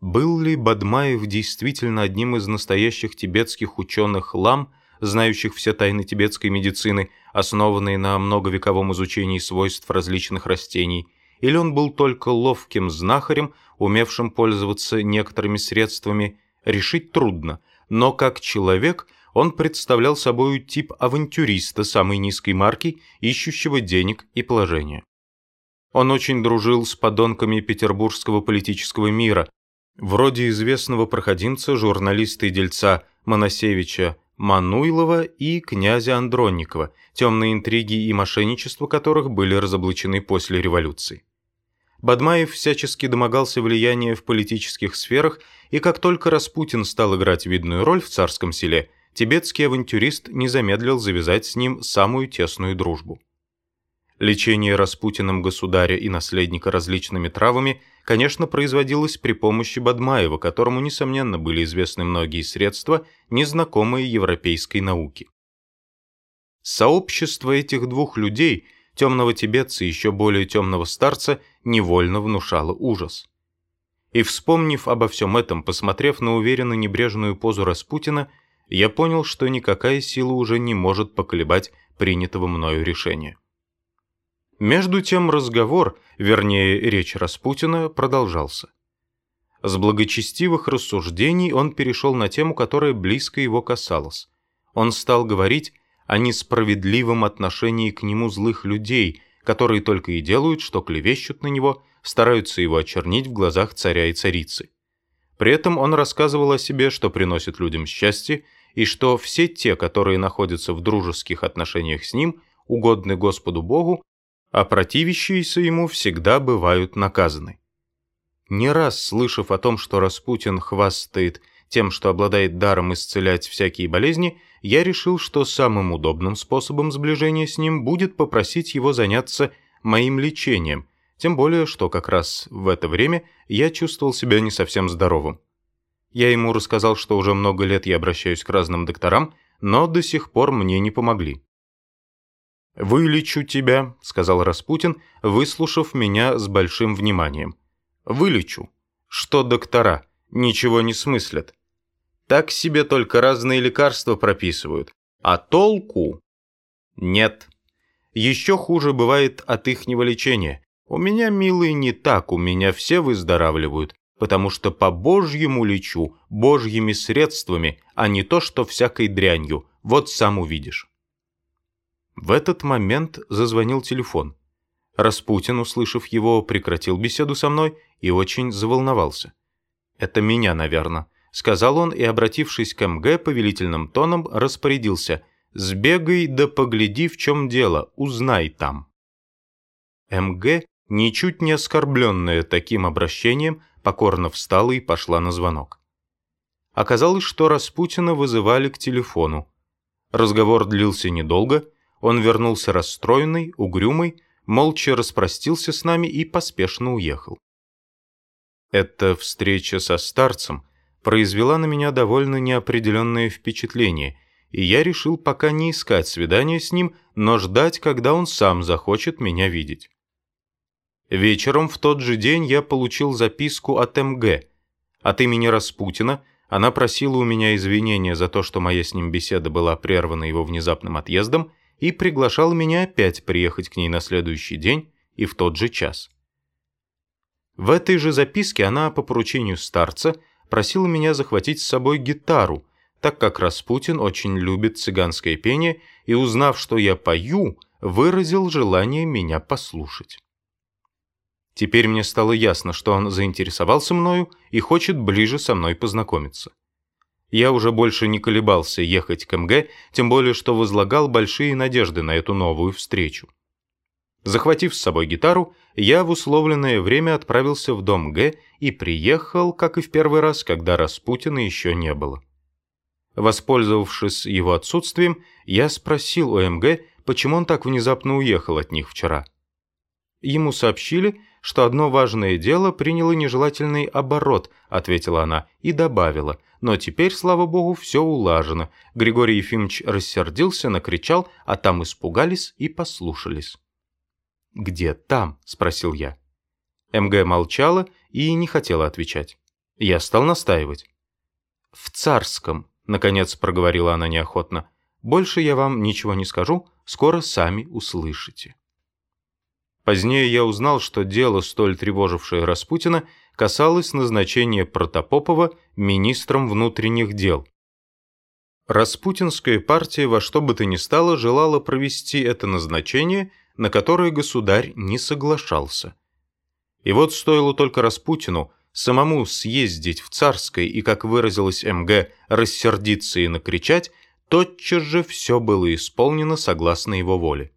Был ли Бадмаев действительно одним из настоящих тибетских ученых лам, знающих все тайны тибетской медицины, основанные на многовековом изучении свойств различных растений, или он был только ловким знахарем, умевшим пользоваться некоторыми средствами, решить трудно, но как человек он представлял собой тип авантюриста самой низкой марки, ищущего денег и положения. Он очень дружил с подонками петербургского политического мира, вроде известного проходимца, журналиста и дельца Моносевича Мануйлова и князя Андронникова, темные интриги и мошенничество которых были разоблачены после революции. Бадмаев всячески домогался влияния в политических сферах, и как только Распутин стал играть видную роль в царском селе, тибетский авантюрист не замедлил завязать с ним самую тесную дружбу. Лечение Распутиным государя и наследника различными травами, конечно, производилось при помощи Бадмаева, которому, несомненно, были известны многие средства, незнакомые европейской науке. Сообщество этих двух людей, темного тибетца и еще более темного старца, невольно внушало ужас. И вспомнив обо всем этом, посмотрев на уверенно небрежную позу Распутина, я понял, что никакая сила уже не может поколебать принятого мною решения. Между тем разговор, вернее речь Распутина, продолжался. С благочестивых рассуждений он перешел на тему, которая близко его касалась. Он стал говорить о несправедливом отношении к нему злых людей, которые только и делают, что клевещут на него, стараются его очернить в глазах царя и царицы. При этом он рассказывал о себе, что приносит людям счастье, и что все те, которые находятся в дружеских отношениях с ним, угодны Господу Богу а противящиеся ему всегда бывают наказаны. Не раз слышав о том, что Распутин хвастает тем, что обладает даром исцелять всякие болезни, я решил, что самым удобным способом сближения с ним будет попросить его заняться моим лечением, тем более, что как раз в это время я чувствовал себя не совсем здоровым. Я ему рассказал, что уже много лет я обращаюсь к разным докторам, но до сих пор мне не помогли. «Вылечу тебя», — сказал Распутин, выслушав меня с большим вниманием. «Вылечу. Что доктора? Ничего не смыслят. Так себе только разные лекарства прописывают. А толку? Нет. Еще хуже бывает от ихнего лечения. У меня, милый, не так, у меня все выздоравливают, потому что по Божьему лечу, Божьими средствами, а не то, что всякой дрянью. Вот сам увидишь». В этот момент зазвонил телефон. Распутин, услышав его, прекратил беседу со мной и очень заволновался. «Это меня, наверное», — сказал он и, обратившись к МГ, повелительным тоном распорядился. «Сбегай да погляди, в чем дело, узнай там». МГ, ничуть не оскорбленная таким обращением, покорно встала и пошла на звонок. Оказалось, что Распутина вызывали к телефону. Разговор длился недолго, он вернулся расстроенный, угрюмый, молча распростился с нами и поспешно уехал. Эта встреча со старцем произвела на меня довольно неопределенное впечатление, и я решил пока не искать свидания с ним, но ждать, когда он сам захочет меня видеть. Вечером в тот же день я получил записку от МГ. От имени Распутина она просила у меня извинения за то, что моя с ним беседа была прервана его внезапным отъездом, и приглашала меня опять приехать к ней на следующий день и в тот же час. В этой же записке она по поручению старца просила меня захватить с собой гитару, так как Распутин очень любит цыганское пение и, узнав, что я пою, выразил желание меня послушать. Теперь мне стало ясно, что он заинтересовался мною и хочет ближе со мной познакомиться. Я уже больше не колебался ехать к МГ, тем более что возлагал большие надежды на эту новую встречу. Захватив с собой гитару, я в условленное время отправился в дом Г и приехал, как и в первый раз, когда Распутина еще не было. Воспользовавшись его отсутствием, я спросил у МГ, почему он так внезапно уехал от них вчера. Ему сообщили, что одно важное дело приняло нежелательный оборот, ответила она и добавила, но теперь, слава богу, все улажено. Григорий Ефимович рассердился, накричал, а там испугались и послушались. «Где там?» – спросил я. МГ молчала и не хотела отвечать. Я стал настаивать. «В царском», — наконец проговорила она неохотно. «Больше я вам ничего не скажу, скоро сами услышите». Позднее я узнал, что дело, столь тревожившее Распутина, касалось назначения Протопопова министром внутренних дел. Распутинская партия во что бы то ни стало желала провести это назначение, на которое государь не соглашался. И вот стоило только Распутину самому съездить в Царское и, как выразилась МГ, рассердиться и накричать, тотчас же все было исполнено согласно его воле.